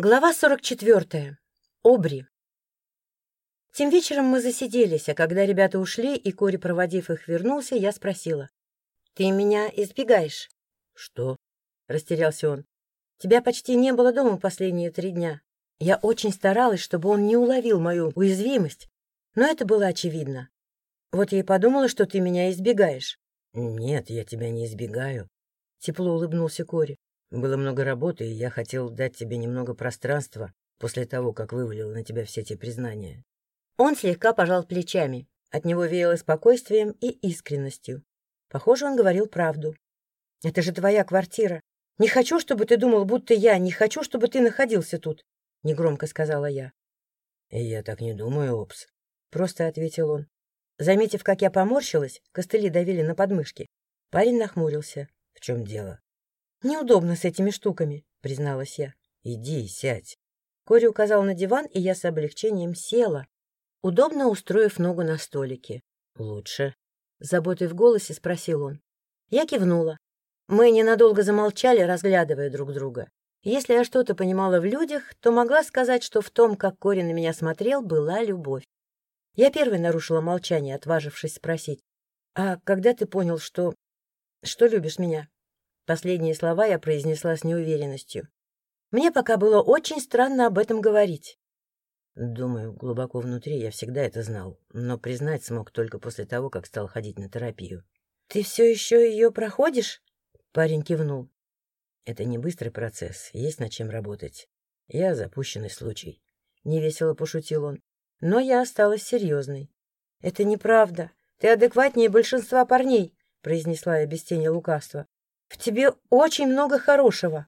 Глава 44. Обри. Тем вечером мы засиделись, а когда ребята ушли, и Кори, проводив их, вернулся, я спросила. — Ты меня избегаешь? — Что? — растерялся он. — Тебя почти не было дома последние три дня. Я очень старалась, чтобы он не уловил мою уязвимость, но это было очевидно. Вот я и подумала, что ты меня избегаешь. — Нет, я тебя не избегаю, — тепло улыбнулся Кори. Было много работы, и я хотел дать тебе немного пространства после того, как вывалил на тебя все эти признания. Он слегка пожал плечами. От него веяло спокойствием и искренностью. Похоже, он говорил правду. — Это же твоя квартира. Не хочу, чтобы ты думал, будто я, не хочу, чтобы ты находился тут, — негромко сказала я. — Я так не думаю, Опс, — просто ответил он. Заметив, как я поморщилась, костыли давили на подмышки. Парень нахмурился. — В чем дело? Неудобно с этими штуками, призналась я. Иди, сядь. Кори указал на диван, и я с облегчением села, удобно устроив ногу на столике. Лучше. С заботой в голосе спросил он. Я кивнула. Мы ненадолго замолчали, разглядывая друг друга. Если я что-то понимала в людях, то могла сказать, что в том, как Кори на меня смотрел, была любовь. Я первой нарушила молчание, отважившись спросить. «А когда ты понял, что... что любишь меня?» Последние слова я произнесла с неуверенностью. Мне пока было очень странно об этом говорить. Думаю, глубоко внутри я всегда это знал, но признать смог только после того, как стал ходить на терапию. — Ты все еще ее проходишь? — парень кивнул. — Это не быстрый процесс, есть над чем работать. Я запущенный случай. Невесело пошутил он. Но я осталась серьезной. — Это неправда. Ты адекватнее большинства парней, — произнесла я без тени лукавства. В тебе очень много хорошего.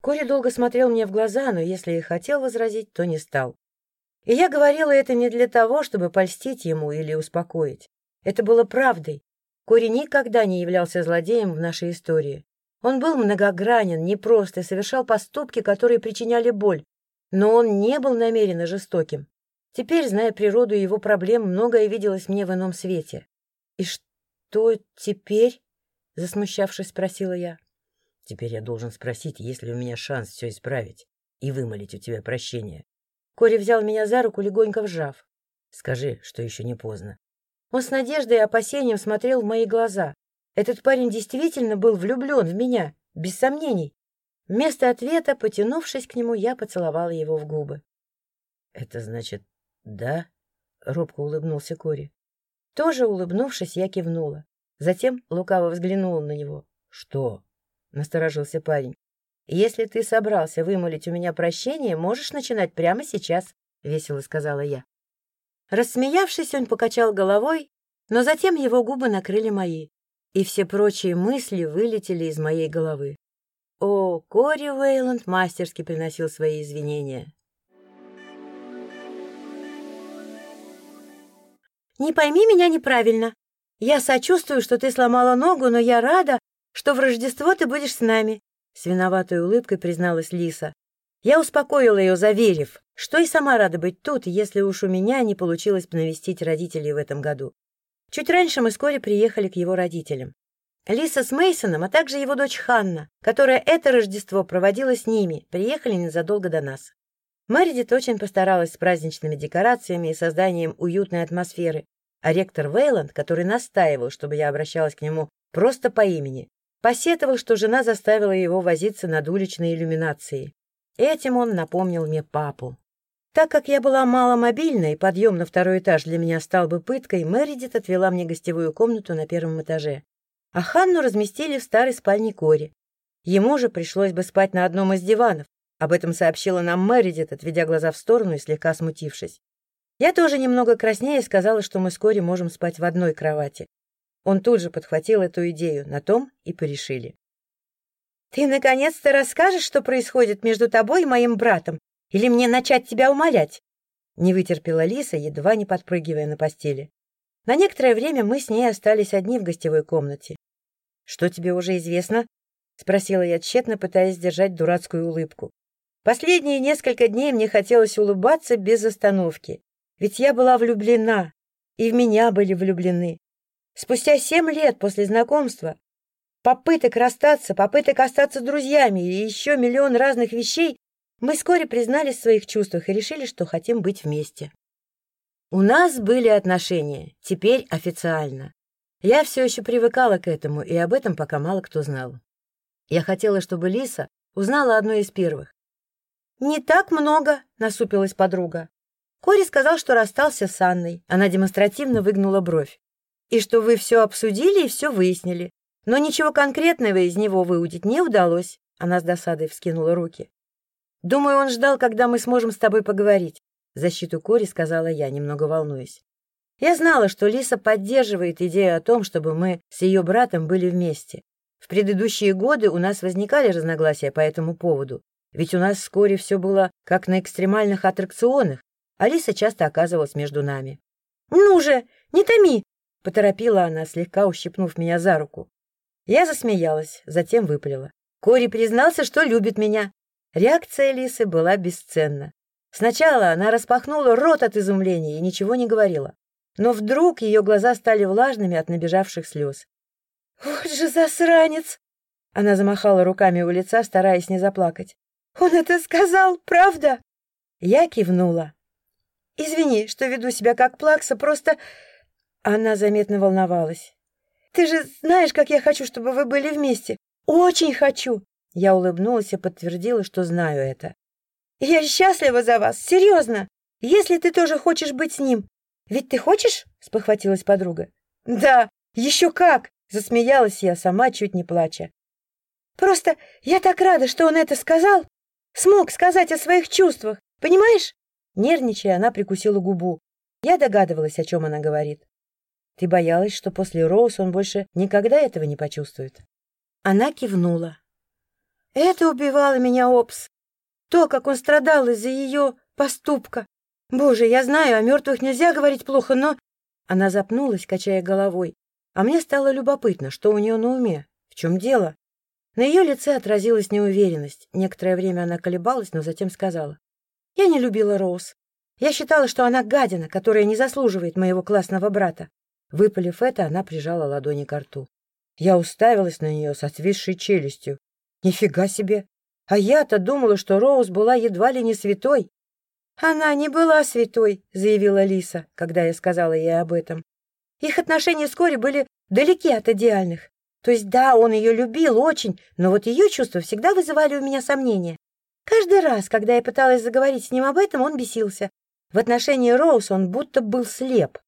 Кори долго смотрел мне в глаза, но если и хотел возразить, то не стал. И я говорила это не для того, чтобы польстить ему или успокоить. Это было правдой. Кори никогда не являлся злодеем в нашей истории. Он был многогранен, непрост и совершал поступки, которые причиняли боль. Но он не был намеренно жестоким. Теперь, зная природу его проблем, многое виделось мне в ином свете. И что теперь? — засмущавшись, спросила я. — Теперь я должен спросить, есть ли у меня шанс все исправить и вымолить у тебя прощение. Кори взял меня за руку, легонько вжав. — Скажи, что еще не поздно. Он с надеждой и опасением смотрел в мои глаза. Этот парень действительно был влюблен в меня, без сомнений. Вместо ответа, потянувшись к нему, я поцеловала его в губы. — Это значит, да? — робко улыбнулся Кори. Тоже улыбнувшись, я кивнула. Затем лукаво взглянула на него. — Что? — насторожился парень. — Если ты собрался вымолить у меня прощение, можешь начинать прямо сейчас, — весело сказала я. Рассмеявшись, он покачал головой, но затем его губы накрыли мои, и все прочие мысли вылетели из моей головы. О, Кори Вейланд мастерски приносил свои извинения. «Не пойми меня неправильно», «Я сочувствую, что ты сломала ногу, но я рада, что в Рождество ты будешь с нами», — с виноватой улыбкой призналась Лиса. Я успокоила ее, заверив, что и сама рада быть тут, если уж у меня не получилось навестить родителей в этом году. Чуть раньше мы вскоре приехали к его родителям. Лиса с Мейсоном, а также его дочь Ханна, которая это Рождество проводила с ними, приехали незадолго до нас. Мэридит очень постаралась с праздничными декорациями и созданием уютной атмосферы, а ректор Вейланд, который настаивал, чтобы я обращалась к нему просто по имени, посетовал, что жена заставила его возиться над уличной иллюминацией. Этим он напомнил мне папу. Так как я была маломобильна и подъем на второй этаж для меня стал бы пыткой, Мэридит отвела мне гостевую комнату на первом этаже. А Ханну разместили в старой спальне Кори. Ему же пришлось бы спать на одном из диванов. Об этом сообщила нам Мэридит, отведя глаза в сторону и слегка смутившись. Я тоже немного краснее сказала, что мы вскоре можем спать в одной кровати. Он тут же подхватил эту идею, на том и порешили. «Ты наконец-то расскажешь, что происходит между тобой и моим братом? Или мне начать тебя умолять?» Не вытерпела Лиса, едва не подпрыгивая на постели. На некоторое время мы с ней остались одни в гостевой комнате. «Что тебе уже известно?» — спросила я тщетно, пытаясь сдержать дурацкую улыбку. Последние несколько дней мне хотелось улыбаться без остановки. Ведь я была влюблена, и в меня были влюблены. Спустя семь лет после знакомства, попыток расстаться, попыток остаться друзьями и еще миллион разных вещей, Мы вскоре признались в своих чувствах и решили, что хотим быть вместе. У нас были отношения, теперь официально. Я все еще привыкала к этому, и об этом пока мало кто знал. Я хотела, чтобы Лиса узнала одно из первых. «Не так много», — насупилась подруга. Кори сказал, что расстался с Анной. Она демонстративно выгнула бровь. «И что вы все обсудили и все выяснили. Но ничего конкретного из него выудить не удалось». Она с досадой вскинула руки. «Думаю, он ждал, когда мы сможем с тобой поговорить», — защиту Кори сказала я, немного волнуясь. Я знала, что Лиса поддерживает идею о том, чтобы мы с ее братом были вместе. В предыдущие годы у нас возникали разногласия по этому поводу, ведь у нас вскоре все было как на экстремальных аттракционах, Алиса часто оказывалась между нами. «Ну же, не томи!» — поторопила она, слегка ущипнув меня за руку. Я засмеялась, затем выпалила. Кори признался, что любит меня. Реакция Алисы была бесценна. Сначала она распахнула рот от изумления и ничего не говорила. Но вдруг ее глаза стали влажными от набежавших слез. «Вот же засранец!» Она замахала руками у лица, стараясь не заплакать. «Он это сказал, правда?» Я кивнула. Извини, что веду себя как плакса, просто...» Она заметно волновалась. «Ты же знаешь, как я хочу, чтобы вы были вместе. Очень хочу!» Я улыбнулась и подтвердила, что знаю это. «Я счастлива за вас, серьезно! Если ты тоже хочешь быть с ним. Ведь ты хочешь?» — спохватилась подруга. «Да, еще как!» — засмеялась я, сама чуть не плача. «Просто я так рада, что он это сказал. Смог сказать о своих чувствах, понимаешь? Нервничая, она прикусила губу. Я догадывалась, о чем она говорит. Ты боялась, что после Роуз он больше никогда этого не почувствует? Она кивнула. Это убивало меня, Опс. То, как он страдал из-за ее поступка. Боже, я знаю, о мертвых нельзя говорить плохо, но... Она запнулась, качая головой. А мне стало любопытно, что у нее на уме. В чем дело? На ее лице отразилась неуверенность. Некоторое время она колебалась, но затем сказала. Я не любила Роуз. Я считала, что она гадина, которая не заслуживает моего классного брата. Выпалив это, она прижала ладони к рту. Я уставилась на нее с отвисшей челюстью. Нифига себе! А я-то думала, что Роуз была едва ли не святой. Она не была святой, заявила Лиса, когда я сказала ей об этом. Их отношения с Кори были далеки от идеальных. То есть, да, он ее любил очень, но вот ее чувства всегда вызывали у меня сомнения. Каждый раз, когда я пыталась заговорить с ним об этом, он бесился. В отношении Роуз он будто был слеп.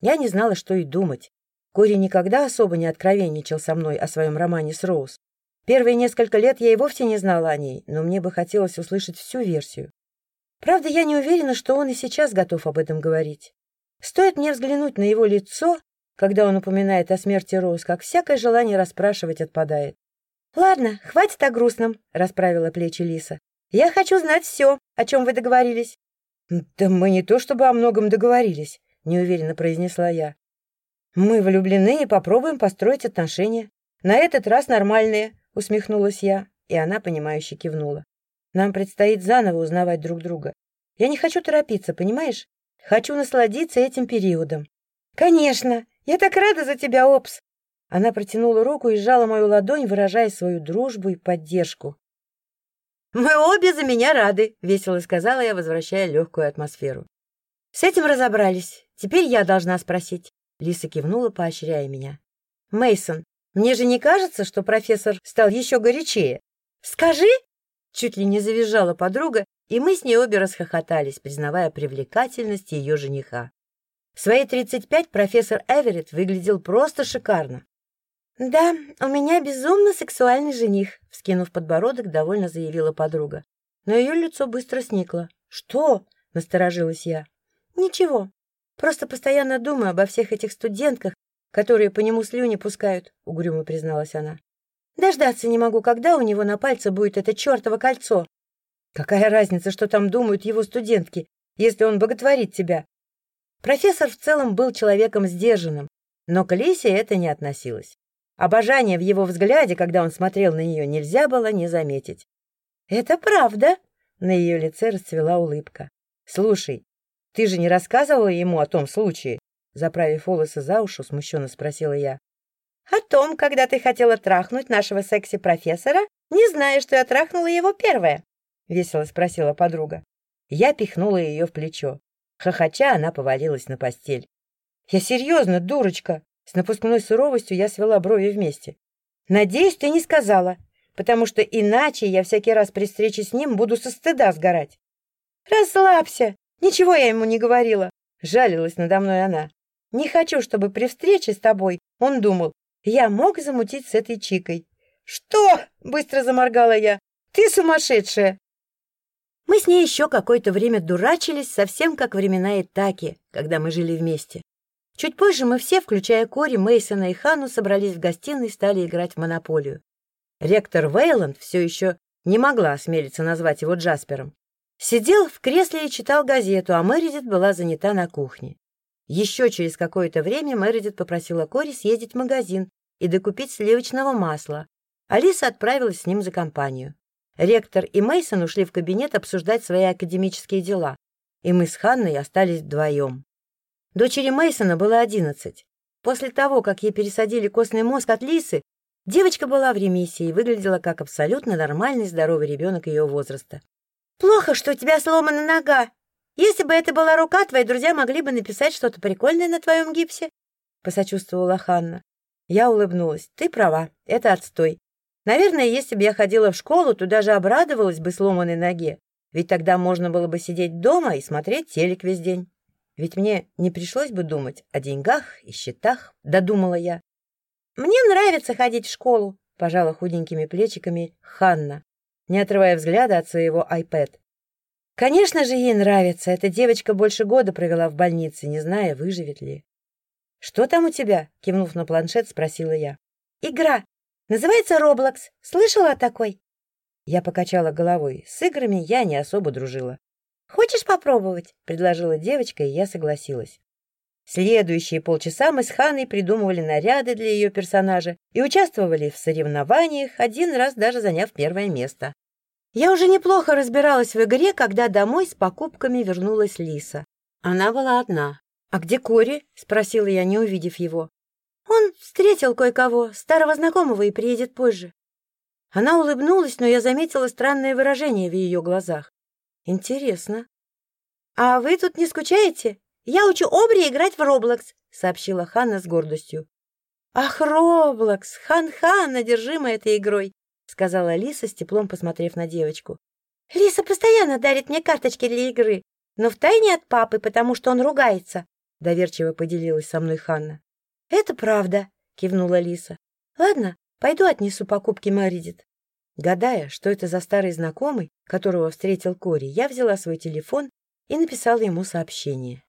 Я не знала, что и думать. Кори никогда особо не откровенничал со мной о своем романе с Роуз. Первые несколько лет я и вовсе не знала о ней, но мне бы хотелось услышать всю версию. Правда, я не уверена, что он и сейчас готов об этом говорить. Стоит мне взглянуть на его лицо, когда он упоминает о смерти Роуз, как всякое желание расспрашивать отпадает. «Ладно, хватит о грустном», — расправила плечи Лиса. «Я хочу знать все, о чем вы договорились». «Да мы не то чтобы о многом договорились», — неуверенно произнесла я. «Мы влюблены и попробуем построить отношения. На этот раз нормальные», — усмехнулась я, и она, понимающе кивнула. «Нам предстоит заново узнавать друг друга. Я не хочу торопиться, понимаешь? Хочу насладиться этим периодом». «Конечно! Я так рада за тебя, Опс!» Она протянула руку и сжала мою ладонь, выражая свою дружбу и поддержку. «Мы обе за меня рады», — весело сказала я, возвращая легкую атмосферу. «С этим разобрались. Теперь я должна спросить». Лиса кивнула, поощряя меня. Мейсон, мне же не кажется, что профессор стал еще горячее? Скажи!» Чуть ли не завизжала подруга, и мы с ней обе расхохотались, признавая привлекательность ее жениха. В свои тридцать пять профессор Эверетт выглядел просто шикарно. «Да, у меня безумно сексуальный жених», — вскинув подбородок, довольно заявила подруга. Но ее лицо быстро сникло. «Что?» — насторожилась я. «Ничего. Просто постоянно думаю обо всех этих студентках, которые по нему слюни пускают», — угрюмо призналась она. «Дождаться не могу, когда у него на пальце будет это чертово кольцо. Какая разница, что там думают его студентки, если он боготворит тебя?» Профессор в целом был человеком сдержанным, но к Лисе это не относилось. Обожание в его взгляде, когда он смотрел на нее, нельзя было не заметить. «Это правда?» — на ее лице расцвела улыбка. «Слушай, ты же не рассказывала ему о том случае?» Заправив волосы за уши, смущенно спросила я. «О том, когда ты хотела трахнуть нашего секси-профессора, не зная, что я трахнула его первая». — весело спросила подруга. Я пихнула ее в плечо. Хохоча, она повалилась на постель. «Я серьезно, дурочка!» С напускной суровостью я свела брови вместе. «Надеюсь, ты не сказала, потому что иначе я всякий раз при встрече с ним буду со стыда сгорать». «Расслабься! Ничего я ему не говорила!» — жалилась надо мной она. «Не хочу, чтобы при встрече с тобой он думал, я мог замутить с этой чикой». «Что?» — быстро заморгала я. «Ты сумасшедшая!» Мы с ней еще какое-то время дурачились, совсем как времена Итаки, когда мы жили вместе. Чуть позже мы все, включая Кори, Мейсона и Хану, собрались в гостиной и стали играть в монополию. Ректор Вейланд все еще не могла осмелиться назвать его Джаспером. Сидел в кресле и читал газету, а Мэридит была занята на кухне. Еще через какое-то время Мэридит попросила Кори съездить в магазин и докупить сливочного масла. Алиса отправилась с ним за компанию. Ректор и Мейсон ушли в кабинет обсуждать свои академические дела, и мы с Ханной остались вдвоем. Дочери Мейсона было одиннадцать. После того, как ей пересадили костный мозг от лисы, девочка была в ремиссии и выглядела как абсолютно нормальный здоровый ребенок ее возраста. «Плохо, что у тебя сломана нога. Если бы это была рука, твои друзья могли бы написать что-то прикольное на твоем гипсе», — посочувствовала Ханна. Я улыбнулась. «Ты права, это отстой. Наверное, если бы я ходила в школу, то даже обрадовалась бы сломанной ноге, ведь тогда можно было бы сидеть дома и смотреть телек весь день». Ведь мне не пришлось бы думать о деньгах и счетах, додумала я. «Мне нравится ходить в школу», — пожала худенькими плечиками Ханна, не отрывая взгляда от своего iPad. Конечно же, ей нравится. Эта девочка больше года провела в больнице, не зная, выживет ли. «Что там у тебя?» — кивнув на планшет, спросила я. «Игра. Называется Roblox. Слышала о такой?» Я покачала головой. С играми я не особо дружила. «Хочешь попробовать?» — предложила девочка, и я согласилась. Следующие полчаса мы с Ханой придумывали наряды для ее персонажа и участвовали в соревнованиях, один раз даже заняв первое место. Я уже неплохо разбиралась в игре, когда домой с покупками вернулась Лиса. Она была одна. «А где Кори?» — спросила я, не увидев его. «Он встретил кое-кого, старого знакомого, и приедет позже». Она улыбнулась, но я заметила странное выражение в ее глазах. «Интересно». «А вы тут не скучаете? Я учу Обри играть в Роблокс», — сообщила Ханна с гордостью. «Ах, Роблокс! Хан-хан, одержима этой игрой!» — сказала Лиса, с теплом посмотрев на девочку. «Лиса постоянно дарит мне карточки для игры, но втайне от папы, потому что он ругается», — доверчиво поделилась со мной Ханна. «Это правда», — кивнула Лиса. «Ладно, пойду отнесу покупки Мэридит». Гадая, что это за старый знакомый, которого встретил Кори, я взяла свой телефон и написала ему сообщение.